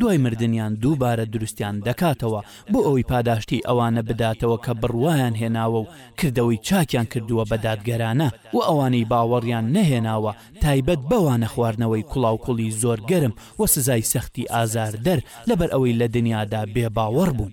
دوای مردنیان دووبارە دروستیان دەکاتەوە بۆ ئەوەی پاداشتی ئەوانە بداتەوە کە بڕوایان هێناوە و کردەوەی چاکیان کردووە بە دادگەرانە وە ئەوانەی باوەڕیان نەهێناوە تایبەت بەوانە خواردنەوەی کوڵاوکوڵی زۆر گەرم وە سزای سەختی ئازاردەر لەبەر ئەوەی لە دنیادا بێ باوەڕ بوون.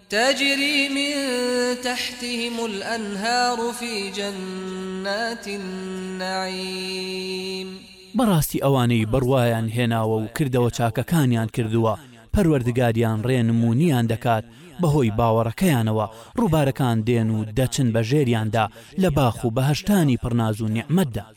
تجری من تحتهم الانهار فی جنات النعیم. بەڕاستی ئەوانەی بڕوایان هێناوە و کردەوە چاکەکانیان کردووە پەروەردگاریان ڕێنمونیان دەکات بەهۆی باوەڕەکەیانەوە، ڕووبارەکان دێن و دەچن بەژێریاندا لە باخ و بەهەشتانی پڕناز و نیعمەتدا.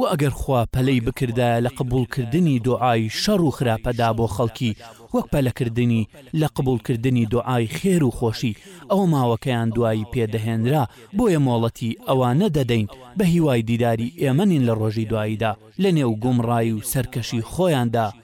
وە ئەگەر خوا پەلەی بکردایە لە قبوڵ کردنی دوعای شەڕ و خراپەدا بۆ خەڵکی وەک پەلە کردنی لە قبوڵ کردنی دوعای خێر و خۆشی ئەوە ماوەکەیان دوایی پێ دەهێنرا بۆیە مۆڵەتی ئەوانە دەدەین بە هیوای دیداری ئێمە نین لە ڕۆژی دواییدا لە نێو گومڕایی و سەرکەشی خۆیاندا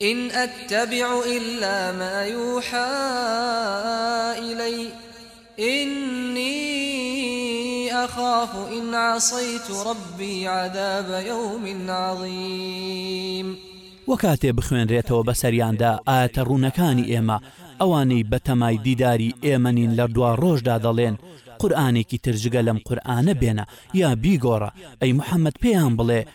ان اتبع الا ما یوحی الی انی اخاف ان عصیت ربی عذاب یوم عظیم. وکاتێ بخوێنرێتەوە بەسەریاندا ئایەتە ڕوونەکانی ئێمە، ئەوانەی بەتەمای دیداری ئێمە نین لەدواڕۆژدا دەڵێن، قورئانێکی تر جگە لەم قورئانە بێنە، یا بیگۆڕە، ئەی محەمەد پێیان بڵێ،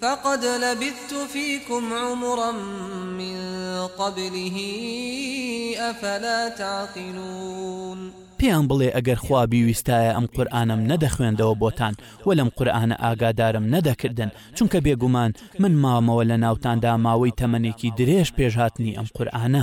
فقد لبثت فیکم عمرا من قبله افلا تعقلون پێیان بڵێ ئەگەر خوا بیویستایە ئەم قورئانەم نەدەخوێندەوە بۆتان وە لەم قورئانە ئاگادارم نەدەکردن چونکە بێگومان من مامەوە لەناوتاندا ماوەی تەمەنێکی درێژ پێش هاتنی ئەم قورئانە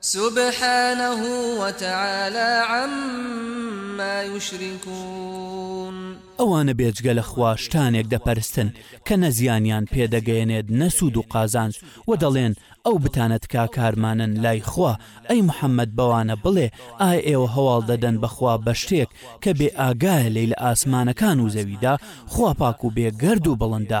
سبحانە وتعالی عما یشرکون. ئەوانە بێجگە لە خوا شتانێک دەپەرستن کە نە زیانیان پێ دەگەیەنێت نە سوود و قازانج، وە دەڵێن، ئەو بتانە تکاکارمانن لای خوا، ئەی محەممەد بەوانە بڵێ، ئایا ئێوە هەواڵ دەدەن بە خوا بە شتێک کە بێ ئاگایە لێی لە ئاسمانەکان و زەویدا، خوا پاک و بێ گەرد و بڵندە،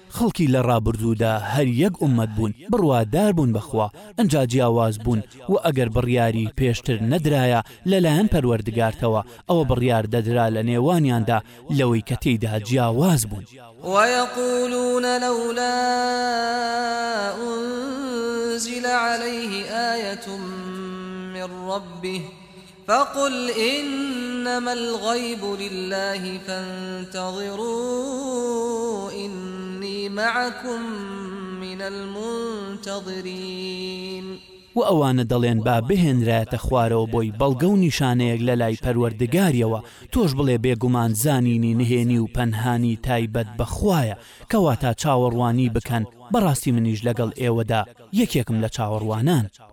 خەڵکی لە ڕابردوودا هەر یەک ئوممەت بوون بڕوادار بوون بە خوا ئنجا جیاواز بوون وە ئەگەر بڕیاری پێشتر نەدرایە لە لایەن پەروەردگارتەوە ئەوە بڕیار دەدرا لە نێوانیاندا لەوەی کە تێیدا جیاواز بوون. ویقولون لولا انزل علیه آیە من ربه فقل انما الغیب للە فانتظروا انی معکم من المنتظرین. وە ئەوانە دەڵێن با بهێنرایەتە خوارەوە بۆی بەڵگە و نیشانەیەک لەلای پەروەردگاریەوە، تۆش بڵێ بێگومان زانینی نهێنی و پەنهانی تایبەت بە خوایە، کەواتە چاوەڕوانی بکەن، بەڕاستی منیش لەگەڵ ئێوەدا یەکێکم لە چاوەڕوانان.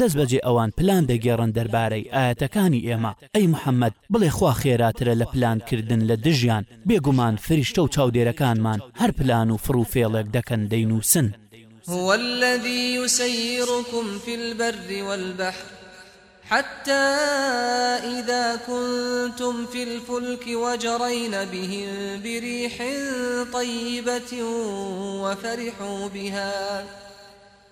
دەستبەجێ ئەوان پلان دەگێڕن دەربارەی ئایەتەکانی ئێمە، ئەی محەممەد، بڵێ خوا خێراترە لە پلان کردن لە دژیان، بێگومان فریشتە و چاودێرەکانمان هەر پلان و فڕوفێڵێک دەکەن دەینووسن. هو الذی یسیرکم فی البر والبحر حتی اذا کنتم فی الفلک وجرین بهم بریح طیبة وفرحوا بها،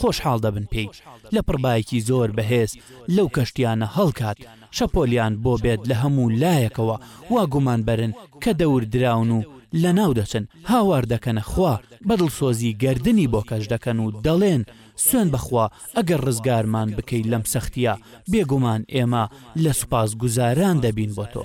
خۆشحاڵ دەبن پێی لە پڕبایەکی زۆر بەهێز لەو کەشتیانە هەڵکات شەپۆلیان بۆ بێت لە هەموو لایەکەوە وا گومان بەرن کە دەور دراون و لە ناو دەچن هاوار دەکەنە خوا بە دڵسۆزی گەردنی بۆ کەش دەکەن و دەڵێن سوێن بە خوا ئەگەر ڕزگارمان بکەی لەم سەختیە بێگومان ئێمە لە سوپاس گوزاران دەبین بۆ تۆ.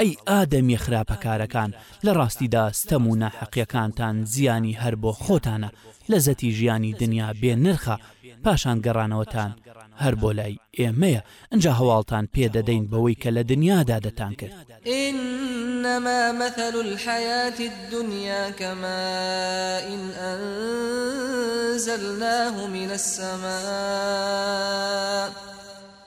ئەی ئادەمیە خراپەکارەکان لە ڕاستیدا ستەم و ناحەقیەکانتان زیانی هەر بۆ خۆتانە لەزەتی ژیانی دنیا بێ نرخە پاشان گەڕانەوەتان هەر بۆ لای ئێمەیە ئنجا هەواڵتان پێ دەدەین بەوەی کە لە دنیادا دەتان کرد. انما مثل الحیاة الدنیا کماء انزلناه من السماء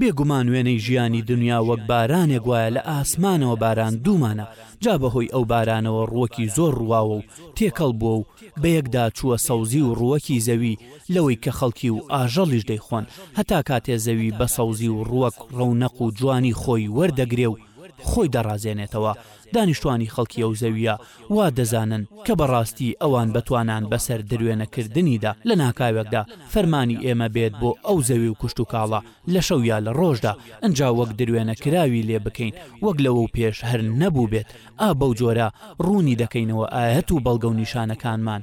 بێ گومان وێنەی ژیانی دونیا وەک بارانێک وایە لە ئاسمانەوە باراندوومانە، جا بە هۆی ئەو بارانەوە ڕووەکی زۆر ڕوواوە و تێکەڵ بووە و بە یەکدا چووە سەوزی و ڕووەکی زەوی لەوەی کە خەڵکی و ئاژەڵیش دەیخۆن هەتا کاتێ زەوی بە سەوزی و ڕووەک ڕەونەق و جوانی خۆی وەردەگرێ و خۆی دەڕازێنێتەوە دانیشتوانی خەڵکی ئەو زەوییە وا دەزانن کە بە ڕاستی ئەوان بە توانان بە سەر دروێنە کردنیدا لە ناکاوێکدا فەرمانی ئێمە بێت بۆ ئەو زەوی و کوشتوکاڵە لە شەو یا لە ڕۆژدا ئنجا وەک دروێنە کراوی لێ بکەین وەک لەوەو پێش هەر نەبووبێت ئا بەو جۆرە ڕوونی دەکەینەوە ئایەت و بەڵگە و نیشانەکانمان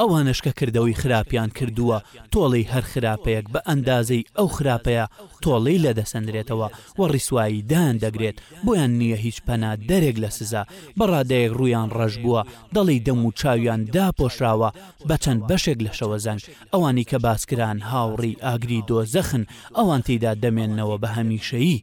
ئەوانەش کە کردەوەی خراپیان کردووە تۆڵەی هەر خراپەیەک بە ئەندازەی ئەو خراپەیە تۆڵەی لێ دەسەنرێتەوە و ڕیسوایی دایان دەگرێت بۆیان نییە هیچ پەنا دەرێک لە سزا بە ڕادەیەک ڕوویان ڕەش بووە دەڵێی دەم و چاویان داپۆشراوە بە چەند بەشێک لە شەوەزەنگ ئەوانەی کە باس کران هاوڕێی ئاگری دۆزەخن ئەوان تێیدا دەمێننەوە بە هەمیشەیی.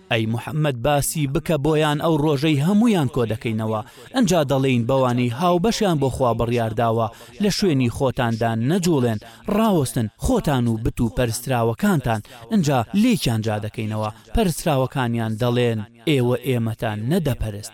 ئەی محمد باسی بکە بۆیان ئەو ڕۆژەی هەموویان کۆدەکەینەوە ئەجا دەڵێین بەوانەی هاوبەشیان بۆ خوا بڕیارداوە لە شوێنی خۆتاندا نەجوڵێن ڕاوەستن خۆتان و بت و پەرستراوەکانتان ئەجا لێکیان جادەکەینەوە پەرستراوەکانیان دەڵێن ئێوە ئێمەتان نەدەپەرست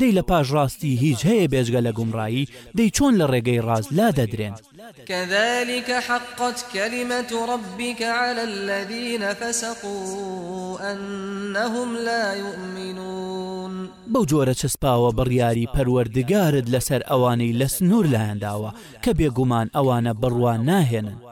دەی لە پاش ڕاستی هیچ هەیە بێجگە لە گومڕایی؟ دەی چۆن لە ڕێگەی ڕاست لادەدرێن؟ کذلک حقت کلمت ربک علی الذین فسقوا انهم لا یومنون بەو جۆرە چەسپاوە بڕیاری پەروەردگارت لەسەر ئەوانەی لە سنوور لایانداوە کە بێگومان ئەوانە بڕوا ناهێنن.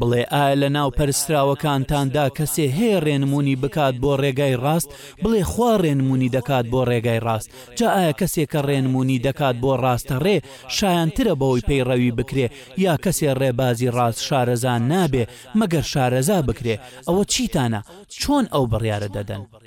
بڵێ ئایا لە ناو پەرستراوەکانتاندا کەسێ هەیە ڕێنموونی بکات بۆ ڕێگای ڕاست؟ بڵێ خوا ڕێنموونی دەکات بۆ ڕێگای ڕاست. جا ئایا کەسێ کە ڕێنموونی دەکات بۆ ڕاستەڕێ شایانترە بەوەی پەیڕەوی بکرێ یا کەسێ ڕێبازی ڕاست شارەزا نابێ مەگەر شارەزا بکرێ؟ ئەوە چیتانە؟ چۆن ئەو بڕیارە دەدەن؟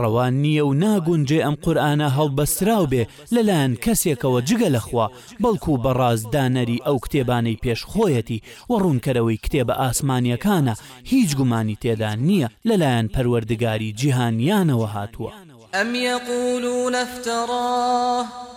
ڕەوا نییە و ناگونجێ ئەم قورئانە هەڵبەستراو بێ لە لایەن کەسێکەوە جگە لە خوا، بەڵکوو بە ڕاست دانەری ئەو کتێبانەی پێش خۆیەتی و ڕوونکەرەوەی کتێبە ئاسمانییەکانە، هیچ گومانی تێدا نییە لە لایەن پەروەردگاری جیهانیانەوە هاتووە. ئەم یەقولونە افتراه.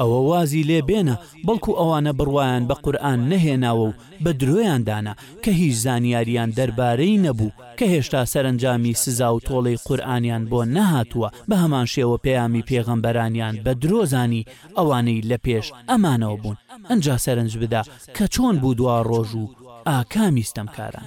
ئەوە وازی لێ بێنە بەڵکو ئەوانە بڕوایان بە قورئان نەهێناوە و بە درۆیان دانا کە هیچ زانیاریان دەربارەی نەبوو کە هێشتا سەرەنجامی سزا و تۆڵەی قورئانیان بۆ نەهاتووە بەهەمان شێوە پەیامی پێغەمبەرانیان بە درۆ زانی ئەوانەی لە پێش ئەمانەوە بوون ئنجا سەرنج بدە کە چۆن بوو دواڕۆژ و ئاکامی ستەمکاران.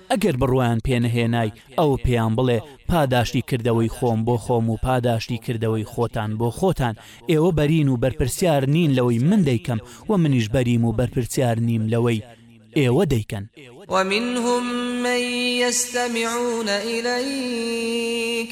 ئەگەر بڕوایان پێ نەهێنای ئەوە پێیان بڵێ پاداشتی کردەوەی خۆم بۆ خۆم و پاداشتی کردەوەی خۆتان بۆ خۆتان، ئێوە بەرین و بەرپرسیار نین لەوەی من دەیکەم و منیش بەریم و بەرپرسیار نیم لەوەی ئێوە دەیکەن. ومنهم من یستمعون الیک.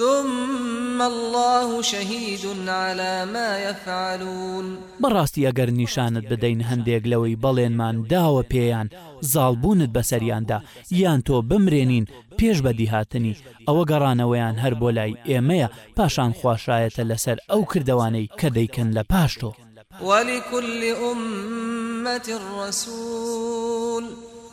ثم اللە شهید علی ما یفعلون بەڕاستی ئەگەر نیشانت بدەین هەندێک لەوەی بەڵێنمان داوە پێیان زاڵبوونت بەسەریاندا یان تۆ بمرێنین پێش بەدیهاتنی ئەوە گەڕانەوەیان هەر بۆ لای ئێمەیە پاشان خوا شایەتە لەسەر ئەو کردەوانەی کە دەیکەن لە پاش تۆ. ولکل امة رسول.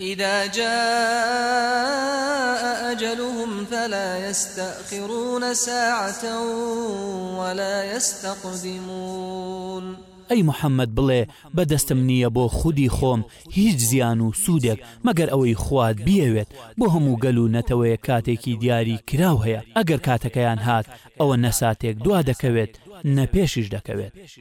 اذا جاء اجلهم فلا یستاخرون ساعة ولا یستقدمون ئەی محمد بڵێ بە دەستم نییە بۆ خودی خۆم هیچ زیان و سوودێک مەگەر ئەوەی خوات بیەوێت بۆ هەموو گەل و نەتەوەیەک کاتێکی دیاری کراو هەیە ئەگەر کاتەکەیان هات ئەوە نە ساتێک دوا دەکەوێت نە پێشیش دەکەوێت.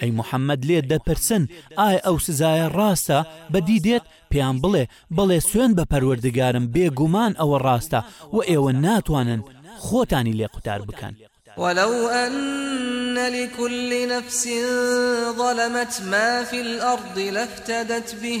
ئەی محەمەد لێت دەپرسن، ئایا ئەو سزایە ڕاستە؟ بەدی دێت؟ پێیان بڵێ، بەڵێ سوێند بە پەروەردگارم بێ گومان ئەوە ڕاستە، وە ئێوە ناتوانن خۆتانی لێ قوتار بکەن. ولو ان لکل نفس ظلمت ما فی الارض لافتدت به،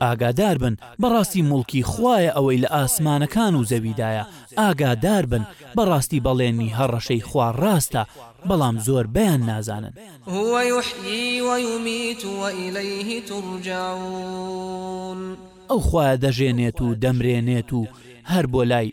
ئاگاداربن بەڕاستی موڵکی خوایە ئەوەی لە ئاسمانەکان و زەویدایە ئاگاداربن بەڕاستی بەڵێنی هەڕەشەی خوا ڕاستە بەڵام زۆربەیان نازانن. هو یحیی و یمیت و الیه ترجعون. ئەو خوایە دەژێنێت و دەمرێنێت و هەر بۆ لای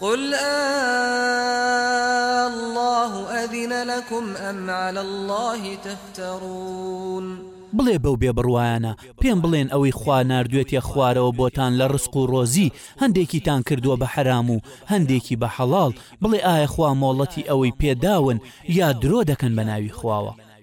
قل آللە اذن لکم ام علی اللە تفترون. بڵێ بەو بێ بڕوایانە، پێم بڵێن ئەوەی خوا ناردوێتیە خوارەوە بۆتان لە ڕزق و ڕۆزی، هەندێکیتان کردووە بە حەرام و هەندێکی بە حەڵاڵ، بڵێ ئایا خوا مۆڵەتی ئەوەی پێ داون یا درۆ دەکەن بە ناوی خواوە؟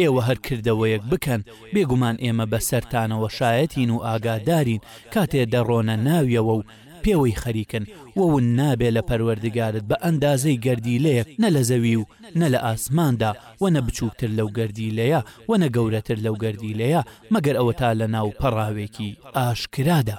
ئێوە هەر کردەوەیەک بکەن بێگومان ئێمە بەسەرتانەوە شایەتین و ئاگادارین کاتێ دەڕۆنە ناویەوە و پێوەی خەریکن و ون نابێ لە پەروەردگارت بە ئەندازەی گەردیلەیەک نە لە زەوی و نە لە ئاسماندا و نە بچوکتر لەو گەردیلەیە و نە گەورەتر لەو گەردیلەیە مەگەر ئەوەتا لە ناو پەڕاوێکی ئاشکرادا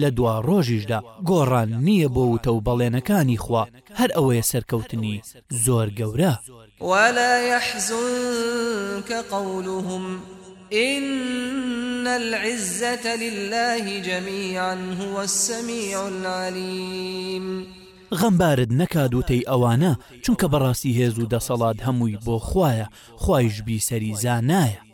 لە دواڕۆژیشدا گۆڕان نییە بۆ وتە و بەڵێنەکانی خوا، هەر ئەوەیە سەرکەوتنی زۆر گەورە. ولا يحزنک قولهم ان العزة لله جمیعا هو السمیع العلیم. غەمبارت نەکات وتەی ئەوانە، چونکە بەڕاستی هێز و دەسەڵات هەمووی بۆ خوایە، خوایش بیسەری زانایە.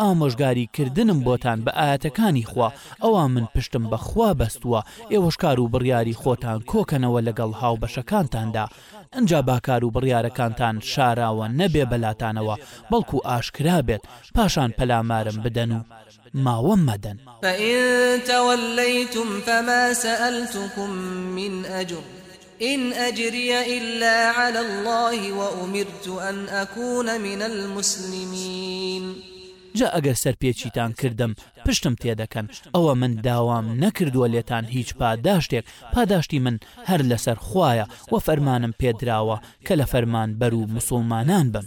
ئامۆژگاریکردنم بۆتان بە ئایەتەکانی خوا، ئەوا من پشتم بە خوا بەستووە، ئێوەش کار و بڕیاری خۆتان کۆکەنەوە لەگەڵ هاوبەشەکانتاندا، ئنجا با کار و بڕیارەکانتان شاراوە نەبێ بەلاتانەوە، بەڵکو ئاشکرا بێت، پاشان پەلامارم بدەن و ماوەم مەدەن. فَإِن تَوَلَّیْتُمْ فَمَا سَئَلْتُکُم مِّنْ ئَجْرٍ، ان اجری الا علی اللە و امرت ان اکون من المسلمین. جا ئەگەر سەرپێچیتان کردم پشتم تێدەکەن، ئەوە من داوام نەکردووە لێتان هیچ پاداشتێک، پاداشتی من هەر لەسەر خوایە، وە فەرمانم پێدراوە کە لە فەرمانبەر و موسوڵمانان بم.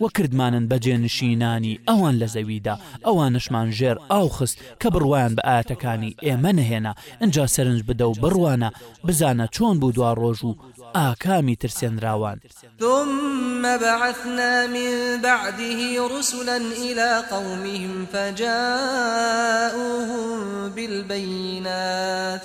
و کردمانن بە جێنشینانی ئەوان لە زەویدا، ئەوانەشمان ژێر ئاو خست کە بڕوایان بە ئایەتەکانی ئێمە نەهێنا، ئنجا سەرنج بدە و بڕوانە، بزانە چۆن بوو دواڕۆژ و ئاکامی ترسێنراوان. ثم بعثنا من بعده رسلا الی قومهم فجاؤهم بالبینات.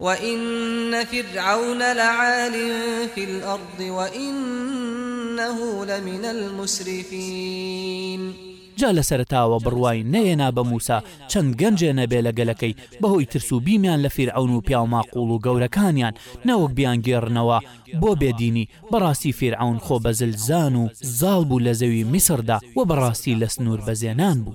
وَإِنَّ فِرْعَوْنَ لَعَالٍ فِی الْأَرْضِ وَإِنَّهُ لَمِنَ الْمُسْرِفِینَ. جا لە سەرەتاوە بڕوای نەهێنا بە موسا چەند گەنجێ نەبێ لە گەلەکەی بەهۆی ترس و بیمیان لە فیرعەون و پیاو ماقوڵ و گەورەکانیان نەوەک بیانگێڕنەوە بۆ بێ دینی بەڕاستی فیرعەون خۆ بەزل زان و زاڵ بوو لە زەوی میسڕدا وە بەڕاستی لە سنور بەزێنان بوو.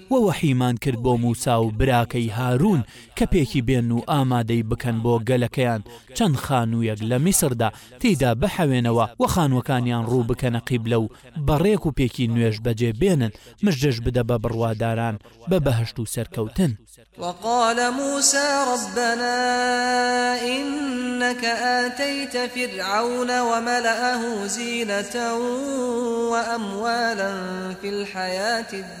وە وەحیمان کرد بۆ موسا و براکەی هارون کە پێکی بێن و ئامادەی بکەن بۆ گەلەکەیان چەند خانوویەک لە میسردا تێیدا بحەوێنەوە وە خانووەکانیان ڕوو بکەنە قیبلە و بە ڕێک و پێکی نوێژ بەجێ بێنن مژدەش بدە بە بڕواداران بە بەهەشت و سەرکەوتن. وقال موسى ربنا انك آتیت فرعون وملأه زینة واموالا فی الحیاة الدنیا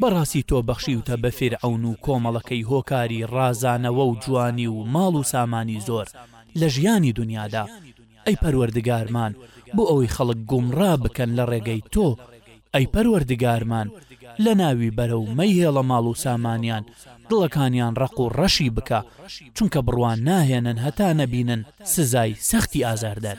بەڕاستی تۆ بەخشیوتە بە فیرعەون و کۆمەڵەکەی هۆکاری ڕازانەوە و جوانی و ماڵ و سامانی زۆر لە ژیانی دونیادا، ئەی پەروەردگارمان بۆ ئەوەی خەڵک گومڕا بکەن لە ڕێگەی تۆ، ئەی پەروەردگارمان لەناوی بەرە و مەیهێڵە ماڵ و سامانیان دڵەکانیان ڕەق و ڕەشی بکە چونکە بڕوا ناهێنن هەتا نەبینن سزای سەختی ئازاردەر.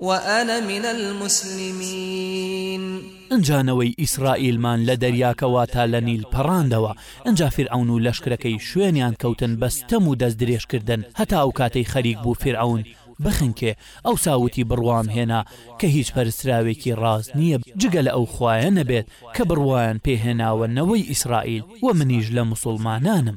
وأنا من المسلمین. ئنجا نەوەی ئیسرائیلمان لە دەریاکە واتە لە نیل پەڕاندەوە، ئنجا فیرعەون و لەشکرەکەی شوێنیان کەوتن بە ستەم و دەست درێژ کردن هەتا ئەو کاتەی خەریک بوو فیرعەون بخنکێ، ئەوسا وتی بڕوام هێنا کە هیچ پەرستراوێکی ڕاست نییە جگە لە ئەو خوایە نەبێت کە بڕوایان پێ هێناوە نەوەی ئیسرائیل، وە منیش لە موسوڵمانانم.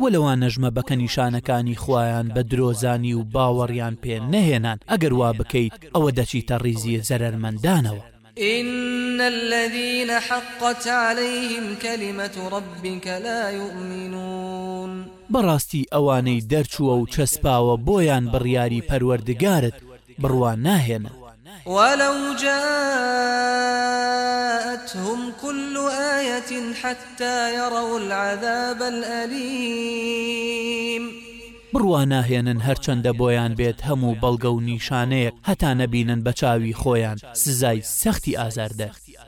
وە لەوان نەژمە بەکە نیشانەکانی خوایان بە درۆ زانی و باوەڕیان پێ نەهێنان ئەگەر وا بکەیت ئەوە دەچیتە ڕیزی زەرەرمەندانەوە. ان الذین حقت علیهم کلمە ربک لا یومنون. بەڕاستی ئەوانەی دەرچووە و چەسپاوە بۆیان بڕیاری پەروەردگارت بڕوا ناهێنن. ولو جاءتهم کل آیە حتی یروا العذاب الألیم. بڕوا ناهێنن هەرچەندە بۆیان بێت هەموو بەڵگە و نیشانەیەک هەتا نەبینن بە چاوی خۆیان سزای سەختی ئازاردەر.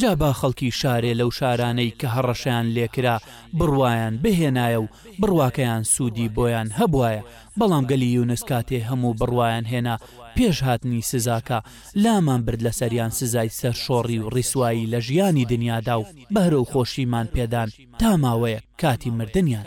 جا با خەڵکی شارێ لەو شارانەی کە هەڕەشەیان لێکرا بڕوایان بهێنایە و بڕواکەیان سوودی بۆیان هەبوایە، بەڵام گەلی یونس کاتێ هەموو بڕوایان هێنا پێش هاتنی سزاکە، لامان برد لەسەریان سزای سەرشۆڕی و ڕیسوایی لە ژیانی دنیادا و بەهرە و خۆشیمان پێدان تا ماوەیەک کاتی مردنیان.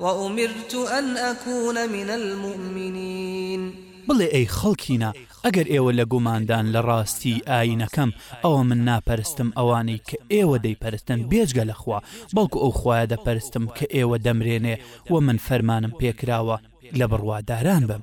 وأمرت أن أكون من المؤمنین. بڵێ ئەی خەڵکینە ئەگەر ئێوە لە گوماندان لە ڕاستیی ئایینەکەم، ئەوا من ناپەرستم ئەوانەی کە ئێوە دەیپەرستن بێجگە لە خوا، بەڵکو ئەو خوایە دەپەرستم کە ئێوە دەمرێنێ و من فەرمانم پێکراوە لە بڕواداران بم.